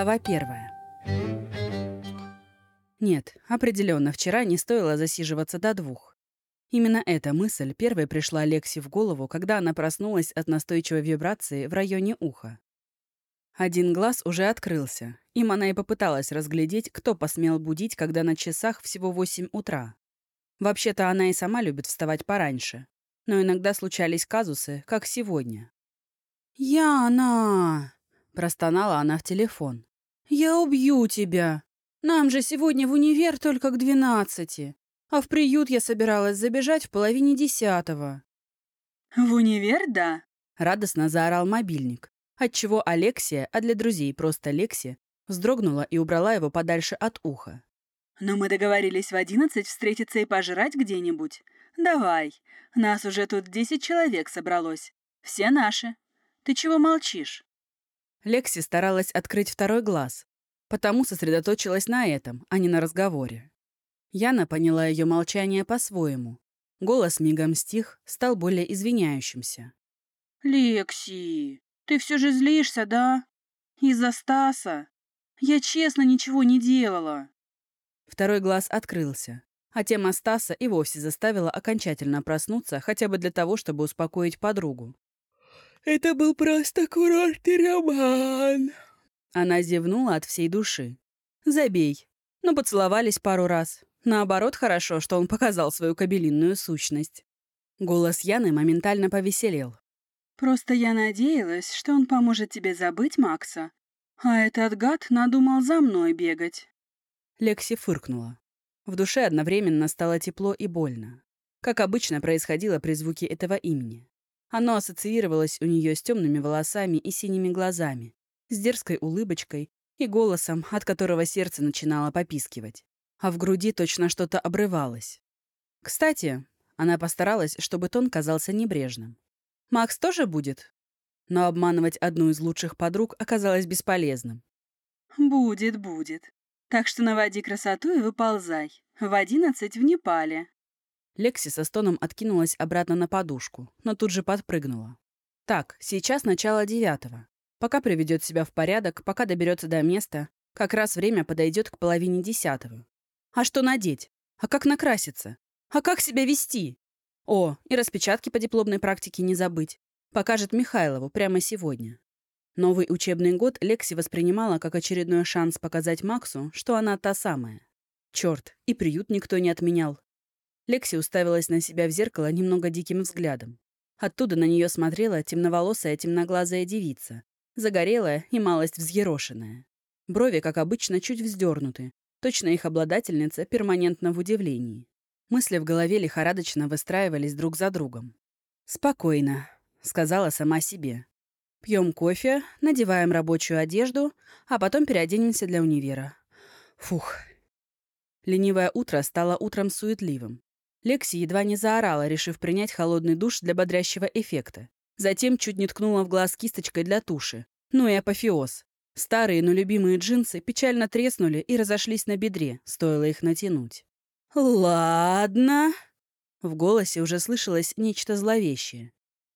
Глава первая. Нет, определенно, вчера не стоило засиживаться до двух. Именно эта мысль первой пришла Лекси в голову, когда она проснулась от настойчивой вибрации в районе уха. Один глаз уже открылся. Им она и попыталась разглядеть, кто посмел будить, когда на часах всего 8 утра. Вообще-то она и сама любит вставать пораньше. Но иногда случались казусы, как сегодня. «Яна!» — простонала она в телефон. «Я убью тебя! Нам же сегодня в универ только к двенадцати, а в приют я собиралась забежать в половине десятого». «В универ, да?» — радостно заорал мобильник, отчего Алексия, а для друзей просто Лекси, вздрогнула и убрала его подальше от уха. «Но мы договорились в одиннадцать встретиться и пожрать где-нибудь. Давай, нас уже тут десять человек собралось. Все наши. Ты чего молчишь?» Лекси старалась открыть второй глаз, потому сосредоточилась на этом, а не на разговоре. Яна поняла ее молчание по-своему. Голос мигом стих, стал более извиняющимся. «Лекси, ты все же злишься, да? Из-за Стаса? Я честно ничего не делала». Второй глаз открылся, а тема Стаса и вовсе заставила окончательно проснуться хотя бы для того, чтобы успокоить подругу. Это был просто курортный роман. Она зевнула от всей души. Забей. Ну, поцеловались пару раз. Наоборот, хорошо, что он показал свою кабелинную сущность. Голос Яны моментально повеселел. «Просто я надеялась, что он поможет тебе забыть Макса. А этот гад надумал за мной бегать». Лекси фыркнула. В душе одновременно стало тепло и больно. Как обычно происходило при звуке этого имени. Оно ассоциировалось у нее с темными волосами и синими глазами, с дерзкой улыбочкой и голосом, от которого сердце начинало попискивать. А в груди точно что-то обрывалось. Кстати, она постаралась, чтобы тон казался небрежным. «Макс тоже будет?» Но обманывать одну из лучших подруг оказалось бесполезным. «Будет, будет. Так что наводи красоту и выползай. В одиннадцать в Непале». Лекси со стоном откинулась обратно на подушку, но тут же подпрыгнула. Так, сейчас начало девятого. Пока приведет себя в порядок, пока доберется до места, как раз время подойдет к половине десятого. А что надеть? А как накраситься? А как себя вести? О, и распечатки по дипломной практике не забыть. Покажет Михайлову прямо сегодня. Новый учебный год Лекси воспринимала как очередной шанс показать Максу, что она та самая. Черт, и приют никто не отменял, Лекси уставилась на себя в зеркало немного диким взглядом. Оттуда на нее смотрела темноволосая темноглазая девица, загорелая и малость взъерошенная. Брови, как обычно, чуть вздернуты. Точно их обладательница перманентно в удивлении. Мысли в голове лихорадочно выстраивались друг за другом. «Спокойно», — сказала сама себе. «Пьем кофе, надеваем рабочую одежду, а потом переоденемся для универа. Фух». Ленивое утро стало утром суетливым. Лекси едва не заорала, решив принять холодный душ для бодрящего эффекта. Затем чуть не ткнула в глаз кисточкой для туши. Ну и апофеоз. Старые, но любимые джинсы печально треснули и разошлись на бедре, стоило их натянуть. «Ладно». В голосе уже слышалось нечто зловещее.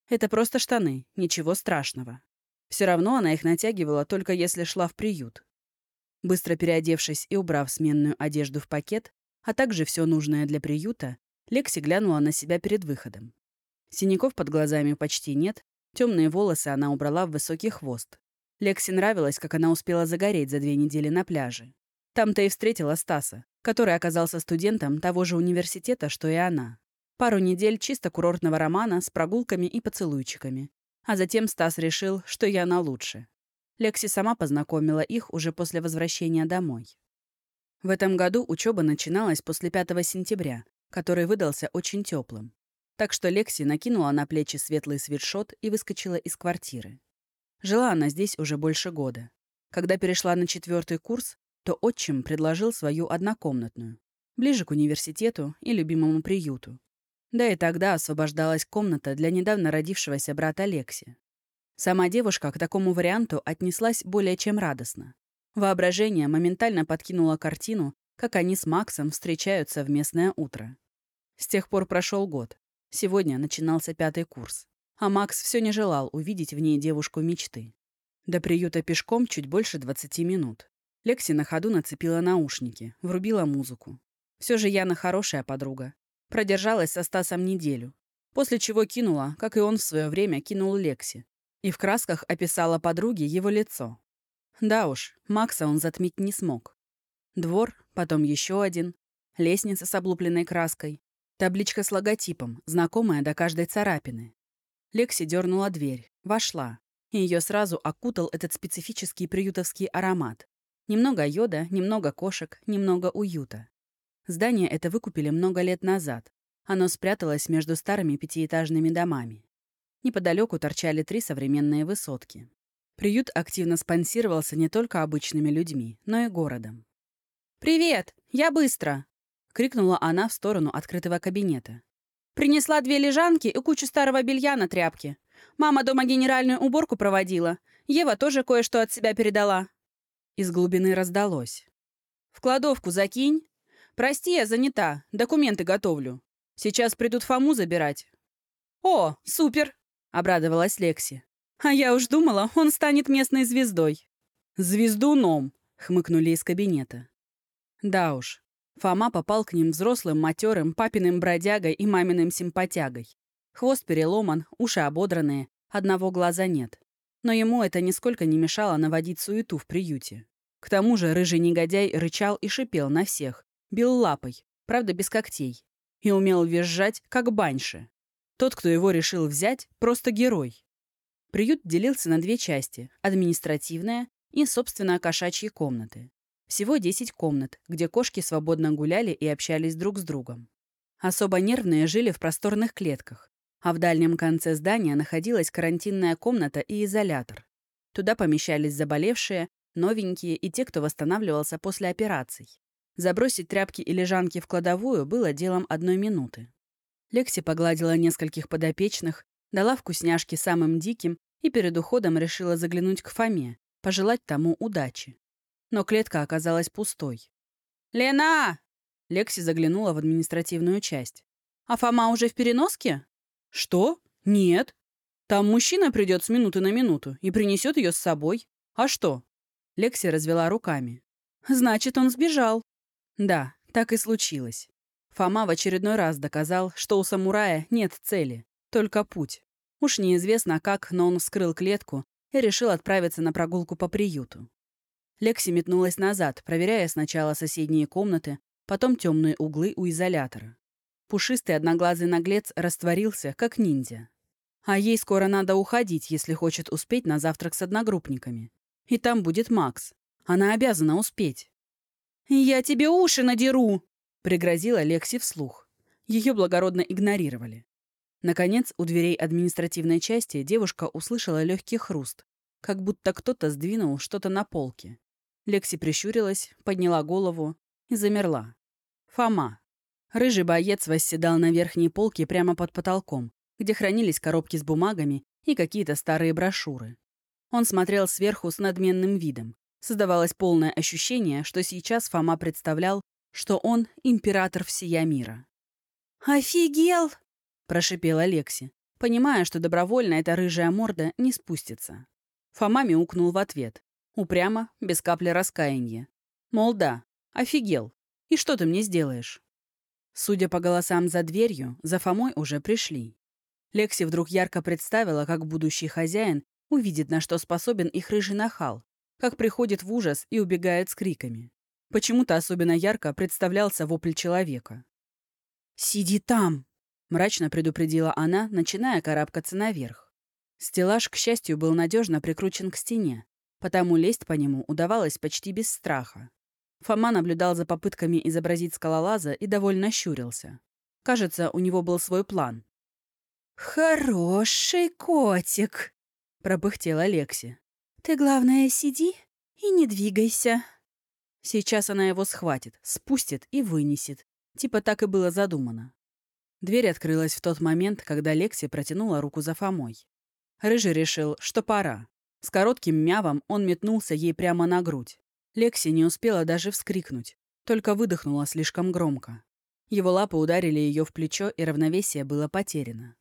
Это просто штаны, ничего страшного. Все равно она их натягивала, только если шла в приют. Быстро переодевшись и убрав сменную одежду в пакет, а также все нужное для приюта, Лекси глянула на себя перед выходом. Синяков под глазами почти нет, темные волосы она убрала в высокий хвост. Лекси нравилось, как она успела загореть за две недели на пляже. Там-то и встретила Стаса, который оказался студентом того же университета, что и она. Пару недель чисто курортного романа с прогулками и поцелуйчиками. А затем Стас решил, что я на лучше. Лекси сама познакомила их уже после возвращения домой. В этом году учеба начиналась после 5 сентября, который выдался очень теплым. Так что Лекси накинула на плечи светлый свитшот и выскочила из квартиры. Жила она здесь уже больше года. Когда перешла на четвертый курс, то отчим предложил свою однокомнатную, ближе к университету и любимому приюту. Да и тогда освобождалась комната для недавно родившегося брата Лекси. Сама девушка к такому варианту отнеслась более чем радостно. Воображение моментально подкинуло картину, как они с Максом встречаются в местное утро. С тех пор прошел год. Сегодня начинался пятый курс. А Макс все не желал увидеть в ней девушку мечты. До приюта пешком чуть больше 20 минут. Лекси на ходу нацепила наушники, врубила музыку. Все же Яна хорошая подруга. Продержалась со Стасом неделю. После чего кинула, как и он в свое время кинул Лекси. И в красках описала подруге его лицо. Да уж, Макса он затмить не смог. Двор, потом еще один, лестница с облупленной краской, табличка с логотипом, знакомая до каждой царапины. Лекси дернула дверь, вошла, и ее сразу окутал этот специфический приютовский аромат. Немного йода, немного кошек, немного уюта. Здание это выкупили много лет назад. Оно спряталось между старыми пятиэтажными домами. Неподалеку торчали три современные высотки. Приют активно спонсировался не только обычными людьми, но и городом. «Привет! Я быстро!» — крикнула она в сторону открытого кабинета. «Принесла две лежанки и кучу старого белья на тряпке. Мама дома генеральную уборку проводила. Ева тоже кое-что от себя передала». Из глубины раздалось. «В кладовку закинь. Прости, я занята. Документы готовлю. Сейчас придут Фому забирать». «О, супер!» — обрадовалась Лекси. А я уж думала, он станет местной звездой. «Звездуном!» — хмыкнули из кабинета. Да уж, Фома попал к ним взрослым, матерым, папиным бродягой и маминым симпатягой. Хвост переломан, уши ободранные, одного глаза нет. Но ему это нисколько не мешало наводить суету в приюте. К тому же рыжий негодяй рычал и шипел на всех, бил лапой, правда без когтей, и умел визжать, как баньше. Тот, кто его решил взять, просто герой. Приют делился на две части – административная и, собственно, кошачьи комнаты. Всего 10 комнат, где кошки свободно гуляли и общались друг с другом. Особо нервные жили в просторных клетках, а в дальнем конце здания находилась карантинная комната и изолятор. Туда помещались заболевшие, новенькие и те, кто восстанавливался после операций. Забросить тряпки и лежанки в кладовую было делом одной минуты. Лекси погладила нескольких подопечных, дала вкусняшки самым диким и перед уходом решила заглянуть к Фоме, пожелать тому удачи. Но клетка оказалась пустой. «Лена!» Лекси заглянула в административную часть. «А Фома уже в переноске?» «Что? Нет. Там мужчина придет с минуты на минуту и принесет ее с собой. А что?» Лекси развела руками. «Значит, он сбежал». Да, так и случилось. Фома в очередной раз доказал, что у самурая нет цели, только путь. Уж неизвестно как, но он вскрыл клетку и решил отправиться на прогулку по приюту. Лекси метнулась назад, проверяя сначала соседние комнаты, потом темные углы у изолятора. Пушистый одноглазый наглец растворился, как ниндзя. А ей скоро надо уходить, если хочет успеть на завтрак с одногруппниками. И там будет Макс. Она обязана успеть. «Я тебе уши надеру!» — пригрозила Лекси вслух. Ее благородно игнорировали. Наконец, у дверей административной части девушка услышала легкий хруст, как будто кто-то сдвинул что-то на полке. Лекси прищурилась, подняла голову и замерла. Фома. Рыжий боец восседал на верхней полке прямо под потолком, где хранились коробки с бумагами и какие-то старые брошюры. Он смотрел сверху с надменным видом. Создавалось полное ощущение, что сейчас Фома представлял, что он император всея мира. «Офигел!» — прошипела Лекси, понимая, что добровольно эта рыжая морда не спустится. Фома мяукнул в ответ. Упрямо, без капли раскаяния. Мол, да, офигел. И что ты мне сделаешь? Судя по голосам за дверью, за Фомой уже пришли. Лекси вдруг ярко представила, как будущий хозяин увидит, на что способен их рыжий нахал, как приходит в ужас и убегает с криками. Почему-то особенно ярко представлялся вопль человека. «Сиди там!» Мрачно предупредила она, начиная карабкаться наверх. Стеллаж, к счастью, был надежно прикручен к стене, потому лезть по нему удавалось почти без страха. Фома наблюдал за попытками изобразить скалолаза и довольно щурился. Кажется, у него был свой план. «Хороший котик», — пропыхтела Лекси. «Ты, главное, сиди и не двигайся». Сейчас она его схватит, спустит и вынесет. Типа так и было задумано. Дверь открылась в тот момент, когда Лекси протянула руку за Фомой. Рыжий решил, что пора. С коротким мявом он метнулся ей прямо на грудь. Лекси не успела даже вскрикнуть, только выдохнула слишком громко. Его лапы ударили ее в плечо, и равновесие было потеряно.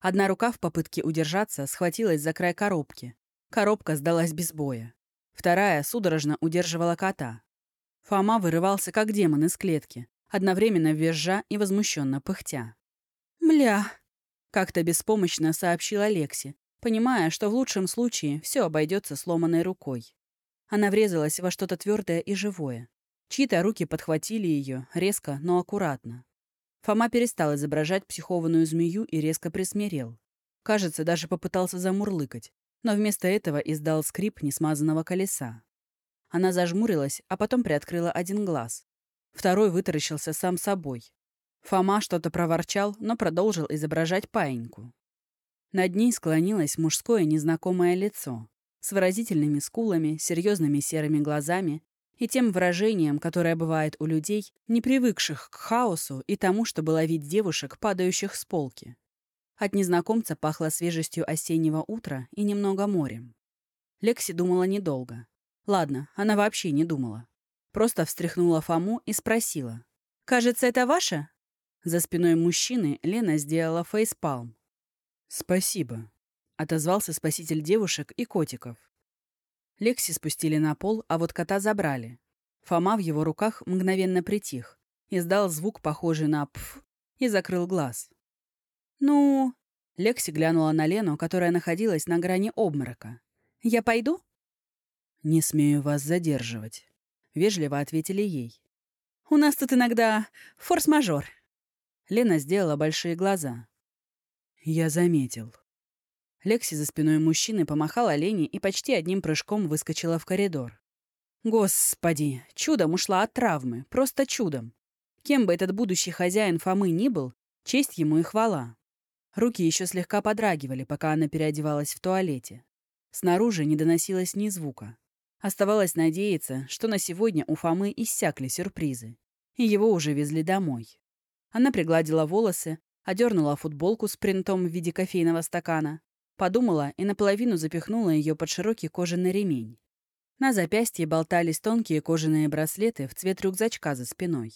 Одна рука в попытке удержаться схватилась за край коробки. Коробка сдалась без боя. Вторая судорожно удерживала кота. Фома вырывался, как демон из клетки, одновременно визжа и возмущенно пыхтя. «Мля!» — как-то беспомощно сообщила Лекси, понимая, что в лучшем случае все обойдется сломанной рукой. Она врезалась во что-то твердое и живое. Чьи-то руки подхватили ее, резко, но аккуратно. Фома перестал изображать психованную змею и резко присмирел. Кажется, даже попытался замурлыкать, но вместо этого издал скрип несмазанного колеса. Она зажмурилась, а потом приоткрыла один глаз. Второй вытаращился сам собой. Фома что-то проворчал, но продолжил изображать паиньку. Над ней склонилось мужское незнакомое лицо с выразительными скулами, серьезными серыми глазами и тем выражением, которое бывает у людей, не привыкших к хаосу и тому, чтобы ловить девушек, падающих с полки. От незнакомца пахло свежестью осеннего утра и немного морем. Лекси думала недолго. Ладно, она вообще не думала. Просто встряхнула Фому и спросила. «Кажется, это ваше?» За спиной мужчины Лена сделала фейспалм. «Спасибо», — отозвался спаситель девушек и котиков. Лекси спустили на пол, а вот кота забрали. Фома в его руках мгновенно притих, издал звук, похожий на «пф», и закрыл глаз. «Ну...» — Лекси глянула на Лену, которая находилась на грани обморока. «Я пойду?» «Не смею вас задерживать», — вежливо ответили ей. «У нас тут иногда форс-мажор». Лена сделала большие глаза. «Я заметил». Лекси за спиной мужчины помахала Лене и почти одним прыжком выскочила в коридор. Господи, чудом ушла от травмы, просто чудом. Кем бы этот будущий хозяин Фомы ни был, честь ему и хвала. Руки еще слегка подрагивали, пока она переодевалась в туалете. Снаружи не доносилось ни звука. Оставалось надеяться, что на сегодня у Фомы иссякли сюрпризы, и его уже везли домой. Она пригладила волосы, одернула футболку с принтом в виде кофейного стакана, подумала и наполовину запихнула ее под широкий кожаный ремень. На запястье болтались тонкие кожаные браслеты в цвет рюкзачка за спиной.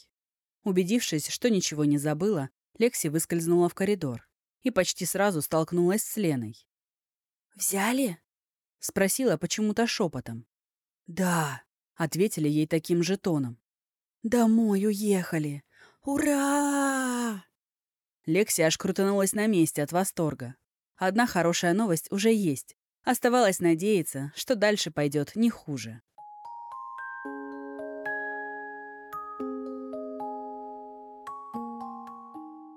Убедившись, что ничего не забыла, Лекси выскользнула в коридор и почти сразу столкнулась с Леной. «Взяли?» — спросила почему-то шепотом. «Да», — ответили ей таким же тоном. «Домой уехали! Ура!» Лекси аж крутанулась на месте от восторга. Одна хорошая новость уже есть. Оставалось надеяться, что дальше пойдет не хуже.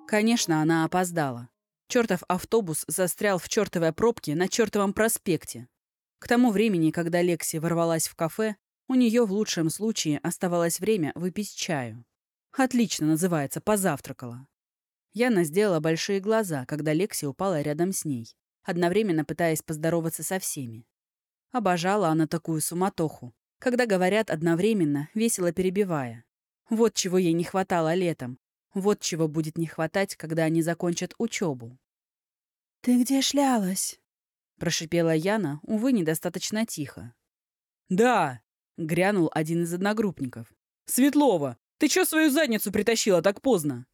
Конечно, она опоздала. Чертов автобус застрял в чертовой пробке на чертовом проспекте. К тому времени, когда Лекси ворвалась в кафе, у нее в лучшем случае оставалось время выпить чаю. Отлично называется «позавтракала». Яна сделала большие глаза, когда Лекси упала рядом с ней, одновременно пытаясь поздороваться со всеми. Обожала она такую суматоху, когда говорят одновременно, весело перебивая. Вот чего ей не хватало летом, вот чего будет не хватать, когда они закончат учебу. «Ты где шлялась?» — прошипела Яна, увы, недостаточно тихо. «Да!» — грянул один из одногруппников. «Светлова, ты чё свою задницу притащила так поздно?»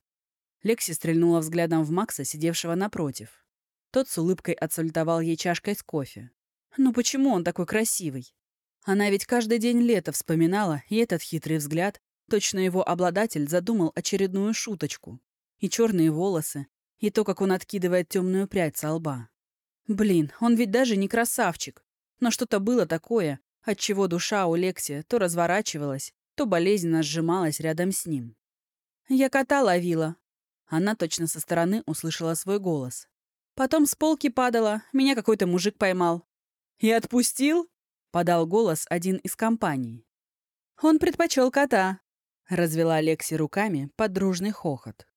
Лекси стрельнула взглядом в Макса, сидевшего напротив. Тот с улыбкой отсультовал ей чашкой с кофе. «Ну почему он такой красивый?» Она ведь каждый день лето вспоминала, и этот хитрый взгляд, Точно его обладатель задумал очередную шуточку. И черные волосы, и то, как он откидывает темную прядь со лба. Блин, он ведь даже не красавчик. Но что-то было такое, от чего душа у Лекси то разворачивалась, то болезненно сжималась рядом с ним. «Я кота ловила». Она точно со стороны услышала свой голос. Потом с полки падала, меня какой-то мужик поймал. «И отпустил?» — подал голос один из компаний. «Он предпочел кота», Развела Лекси руками под дружный хохот.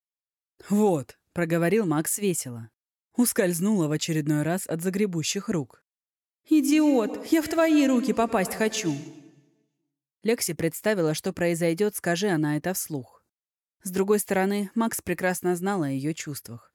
«Вот», — проговорил Макс весело. Ускользнула в очередной раз от загребущих рук. «Идиот! Я в твои руки попасть хочу!» Лекси представила, что произойдет, скажи она это вслух. С другой стороны, Макс прекрасно знал о ее чувствах.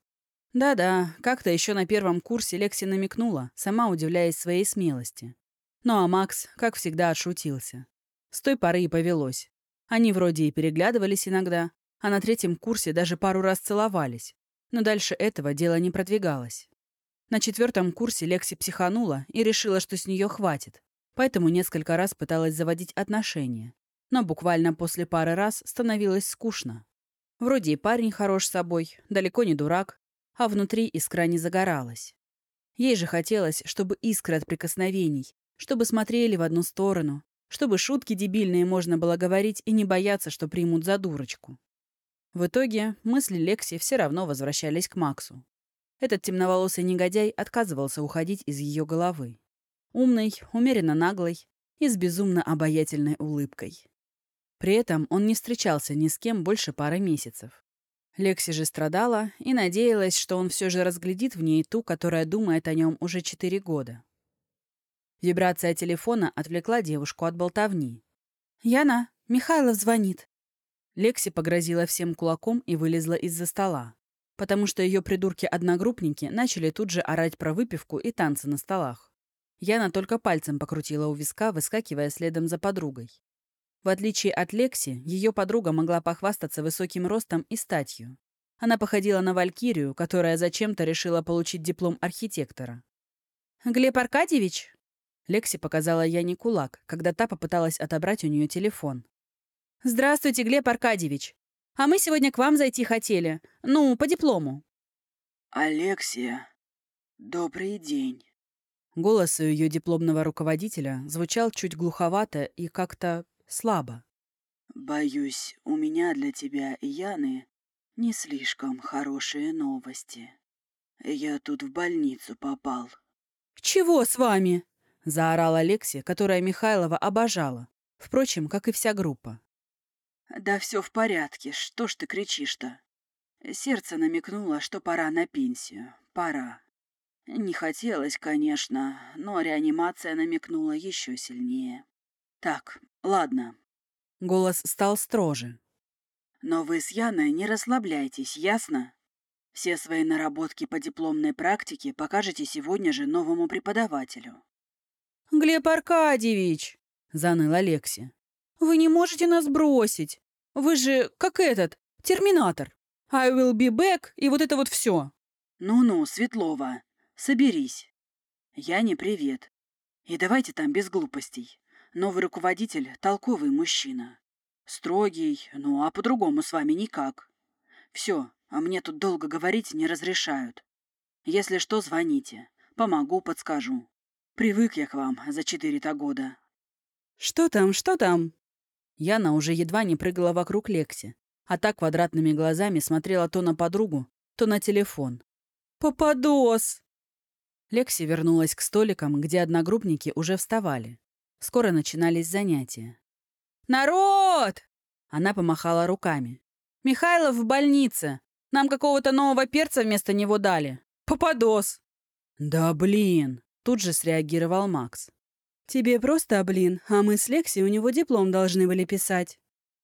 Да-да, как-то еще на первом курсе Лекси намекнула, сама удивляясь своей смелости. Ну а Макс, как всегда, отшутился. С той поры и повелось. Они вроде и переглядывались иногда, а на третьем курсе даже пару раз целовались. Но дальше этого дело не продвигалось. На четвертом курсе Лекси психанула и решила, что с нее хватит, поэтому несколько раз пыталась заводить отношения. Но буквально после пары раз становилось скучно. Вроде и парень хорош собой, далеко не дурак, а внутри искра не загоралась. Ей же хотелось, чтобы искры от прикосновений, чтобы смотрели в одну сторону, чтобы шутки дебильные можно было говорить и не бояться, что примут за дурочку. В итоге мысли Лекси все равно возвращались к Максу. Этот темноволосый негодяй отказывался уходить из ее головы. Умный, умеренно наглый и с безумно обаятельной улыбкой. При этом он не встречался ни с кем больше пары месяцев. Лекси же страдала и надеялась, что он все же разглядит в ней ту, которая думает о нем уже четыре года. Вибрация телефона отвлекла девушку от болтовни. «Яна, Михайлов звонит». Лекси погрозила всем кулаком и вылезла из-за стола, потому что ее придурки-одногруппники начали тут же орать про выпивку и танцы на столах. Яна только пальцем покрутила у виска, выскакивая следом за подругой. В отличие от Лекси, ее подруга могла похвастаться высоким ростом и статью. Она походила на валькирию, которая зачем-то решила получить диплом архитектора. «Глеб Аркадьевич?» Лекси показала Яне кулак, когда та попыталась отобрать у нее телефон. «Здравствуйте, Глеб Аркадьевич. А мы сегодня к вам зайти хотели. Ну, по диплому». «Алексия, добрый день». Голос у ее дипломного руководителя звучал чуть глуховато и как-то слабо. «Боюсь, у меня для тебя и Яны не слишком хорошие новости. Я тут в больницу попал». «Чего с вами?» — заорала Лекси, которая Михайлова обожала. Впрочем, как и вся группа. «Да все в порядке, что ж ты кричишь-то?» Сердце намекнуло, что пора на пенсию. Пора. Не хотелось, конечно, но реанимация намекнула еще сильнее. Так, ладно. Голос стал строже. Но вы с Яной не расслабляйтесь, ясно? Все свои наработки по дипломной практике покажете сегодня же новому преподавателю. «Глеб Аркадьевич!» — заныла Лекси. «Вы не можете нас бросить. Вы же, как этот, терминатор. I will be back и вот это вот все. Ну-ну, Светлова, соберись. Я не привет. И давайте там без глупостей. Новый руководитель — толковый мужчина. Строгий, ну а по-другому с вами никак. Все, а мне тут долго говорить не разрешают. Если что, звоните. Помогу, подскажу. Привык я к вам за четыре-то года. Что там, что там? Яна уже едва не прыгала вокруг Лекси, а так квадратными глазами смотрела то на подругу, то на телефон. «Попадос!» Лекси вернулась к столикам, где одногруппники уже вставали. Скоро начинались занятия. «Народ!» Она помахала руками. «Михайлов в больнице. Нам какого-то нового перца вместо него дали. Попадос!» «Да блин!» Тут же среагировал Макс. «Тебе просто блин, а мы с Лекси у него диплом должны были писать».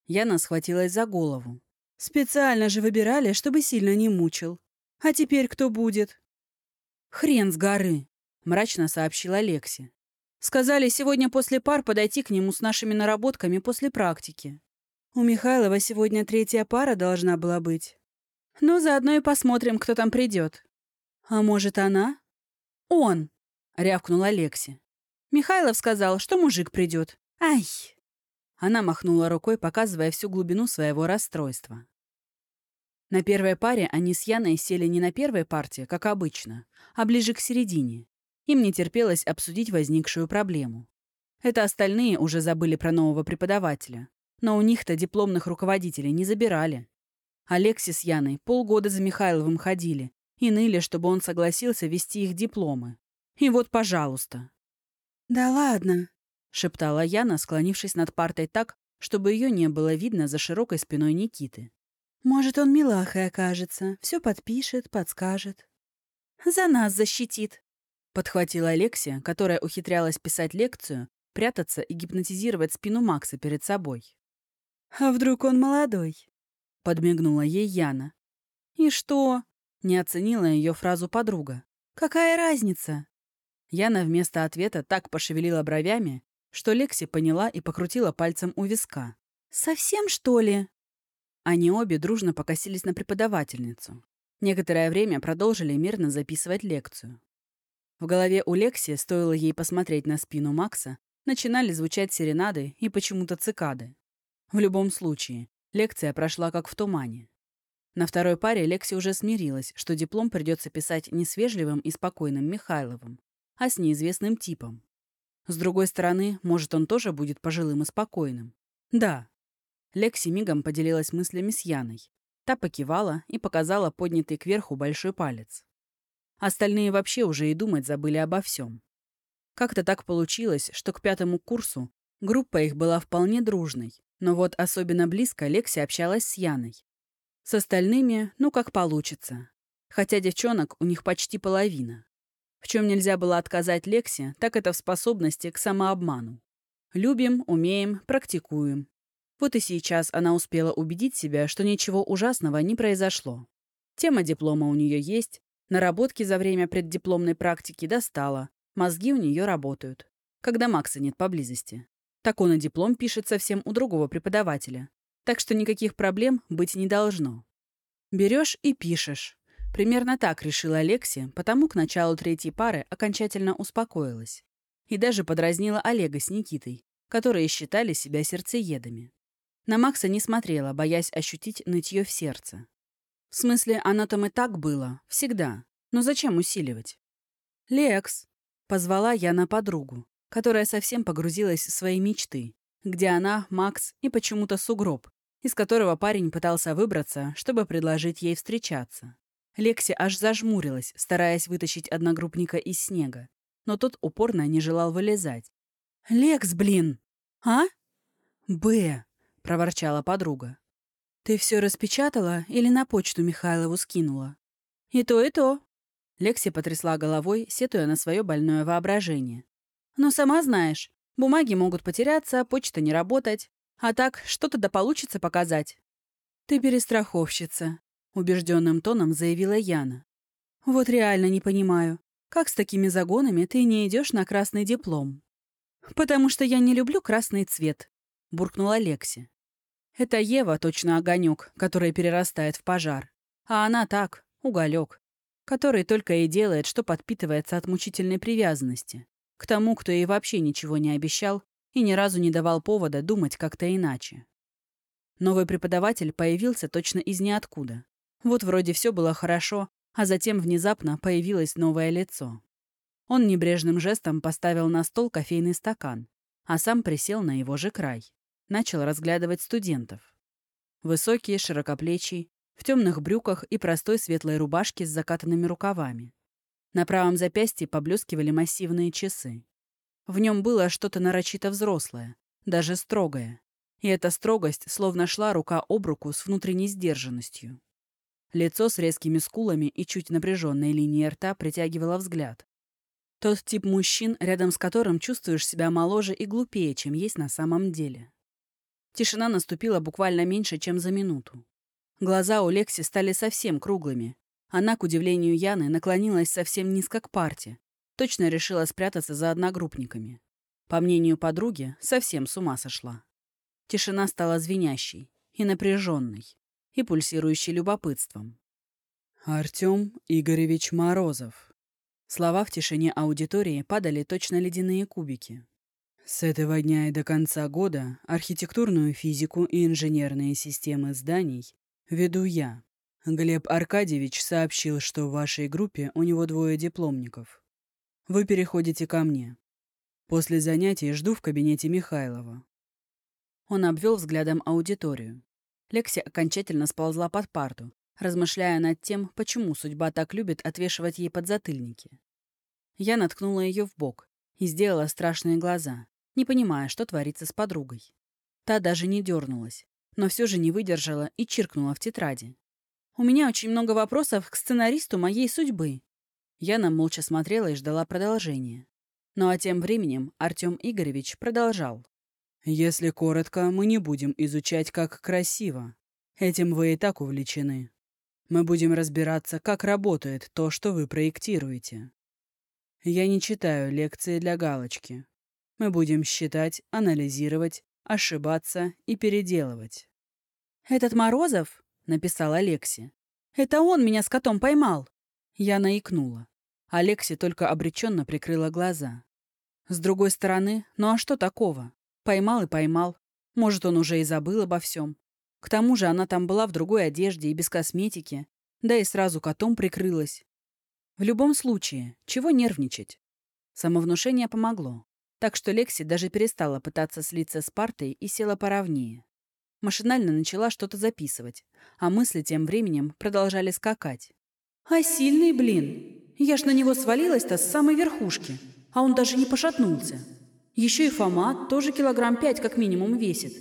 Яна схватилась за голову. «Специально же выбирали, чтобы сильно не мучил. А теперь кто будет?» «Хрен с горы», — мрачно сообщила Лекси. «Сказали сегодня после пар подойти к нему с нашими наработками после практики. У Михайлова сегодня третья пара должна была быть. Ну, заодно и посмотрим, кто там придет. А может, она? Он!» — рявкнула Лекси. «Михайлов сказал, что мужик придет. Ай!» Она махнула рукой, показывая всю глубину своего расстройства. На первой паре они с Яной сели не на первой парте, как обычно, а ближе к середине. Им не терпелось обсудить возникшую проблему. Это остальные уже забыли про нового преподавателя. Но у них-то дипломных руководителей не забирали. Алекси с Яной полгода за Михайловым ходили и ныли, чтобы он согласился вести их дипломы. И вот, пожалуйста. «Да ладно», — шептала Яна, склонившись над партой так, чтобы ее не было видно за широкой спиной Никиты. «Может, он милахой окажется, все подпишет, подскажет». «За нас защитит», — подхватила Алексия, которая ухитрялась писать лекцию, прятаться и гипнотизировать спину Макса перед собой. «А вдруг он молодой?» — подмигнула ей Яна. «И что?» — не оценила ее фразу подруга. «Какая разница?» Яна вместо ответа так пошевелила бровями, что Лекси поняла и покрутила пальцем у виска. «Совсем, что ли?» Они обе дружно покосились на преподавательницу. Некоторое время продолжили мирно записывать лекцию. В голове у Лекси, стоило ей посмотреть на спину Макса, начинали звучать серенады и почему-то цикады. В любом случае, лекция прошла как в тумане. На второй паре Лекси уже смирилась, что диплом придется писать не с вежливым и спокойным Михайловым, а с неизвестным типом. С другой стороны, может, он тоже будет пожилым и спокойным. Да. Лекси мигом поделилась мыслями с Яной. Та покивала и показала поднятый кверху большой палец. Остальные вообще уже и думать забыли обо всем. Как-то так получилось, что к пятому курсу группа их была вполне дружной, но вот особенно близко Лекси общалась с Яной. С остальными, ну, как получится. Хотя девчонок у них почти половина. В чем нельзя было отказать Лексе, так это в способности к самообману. Любим, умеем, практикуем. Вот и сейчас она успела убедить себя, что ничего ужасного не произошло. Тема диплома у нее есть, наработки за время преддипломной практики достала, мозги у нее работают. Когда Макса нет поблизости. Так он и диплом пишет совсем у другого преподавателя. Так что никаких проблем быть не должно. Берешь и пишешь. Примерно так решила Алекси, потому к началу третьей пары окончательно успокоилась. И даже подразнила Олега с Никитой, которые считали себя сердцеедами. На Макса не смотрела, боясь ощутить нытье в сердце. В смысле, оно там и так было, всегда. Но зачем усиливать? «Лекс!» — позвала я на подругу, которая совсем погрузилась в свои мечты, где она, Макс и почему-то сугроб, из которого парень пытался выбраться, чтобы предложить ей встречаться. Лекси аж зажмурилась, стараясь вытащить одногруппника из снега, но тот упорно не желал вылезать. «Лекс, блин! А?» «Б», — проворчала подруга. «Ты все распечатала или на почту Михайлову скинула?» «И то, и то». Лекси потрясла головой, сетуя на свое больное воображение. «Но сама знаешь, бумаги могут потеряться, почта не работать. А так, что-то да получится показать». «Ты перестраховщица», — убежденным тоном заявила Яна. «Вот реально не понимаю, как с такими загонами ты не идешь на красный диплом?» «Потому что я не люблю красный цвет», — буркнула Лекси. «Это Ева точно огонек, который перерастает в пожар. А она так, уголек, который только и делает, что подпитывается от мучительной привязанности к тому, кто ей вообще ничего не обещал и ни разу не давал повода думать как-то иначе. Новый преподаватель появился точно из ниоткуда. Вот вроде все было хорошо, а затем внезапно появилось новое лицо. Он небрежным жестом поставил на стол кофейный стакан, а сам присел на его же край. Начал разглядывать студентов. Высокий, широкоплечий, в темных брюках и простой светлой рубашке с закатанными рукавами. На правом запястье поблескивали массивные часы. В нем было что-то нарочито взрослое, даже строгое. И эта строгость словно шла рука об руку с внутренней сдержанностью. Лицо с резкими скулами и чуть напряженной линией рта притягивало взгляд. Тот тип мужчин, рядом с которым чувствуешь себя моложе и глупее, чем есть на самом деле. Тишина наступила буквально меньше, чем за минуту. Глаза у Лекси стали совсем круглыми. Она, к удивлению Яны, наклонилась совсем низко к парте. Точно решила спрятаться за одногруппниками. По мнению подруги, совсем с ума сошла. Тишина стала звенящей и напряженной и пульсирующий любопытством. Артем Игоревич Морозов. Слова в тишине аудитории падали точно ледяные кубики. С этого дня и до конца года архитектурную физику и инженерные системы зданий веду я. Глеб Аркадьевич сообщил, что в вашей группе у него двое дипломников. Вы переходите ко мне. После занятий жду в кабинете Михайлова. Он обвел взглядом аудиторию. Лекси окончательно сползла под парту, размышляя над тем, почему судьба так любит отвешивать ей подзатыльники. Я наткнула ее в бок и сделала страшные глаза, не понимая, что творится с подругой. Та даже не дернулась, но все же не выдержала и чиркнула в тетради. «У меня очень много вопросов к сценаристу моей судьбы». Яна молча смотрела и ждала продолжения. Ну а тем временем Артем Игоревич продолжал. Если коротко, мы не будем изучать, как красиво. Этим вы и так увлечены. Мы будем разбираться, как работает то, что вы проектируете. Я не читаю лекции для галочки. Мы будем считать, анализировать, ошибаться и переделывать. «Этот Морозов?» — написал Алекси. «Это он меня с котом поймал!» Я наикнула. Алекси только обреченно прикрыла глаза. С другой стороны, ну а что такого? Поймал и поймал. Может, он уже и забыл обо всем. К тому же она там была в другой одежде и без косметики, да и сразу котом прикрылась. В любом случае, чего нервничать? Самовнушение помогло. Так что Лекси даже перестала пытаться слиться с партой и села поровнее. Машинально начала что-то записывать, а мысли тем временем продолжали скакать. «А сильный, блин! Я ж на него свалилась-то с самой верхушки, а он даже не пошатнулся. Еще и Фома тоже килограмм пять как минимум весит.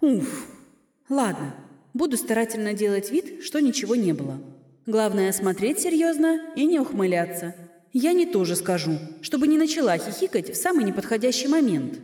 Уф! Ладно, буду старательно делать вид, что ничего не было. Главное, смотреть серьезно и не ухмыляться. Я не тоже скажу, чтобы не начала хихикать в самый неподходящий момент».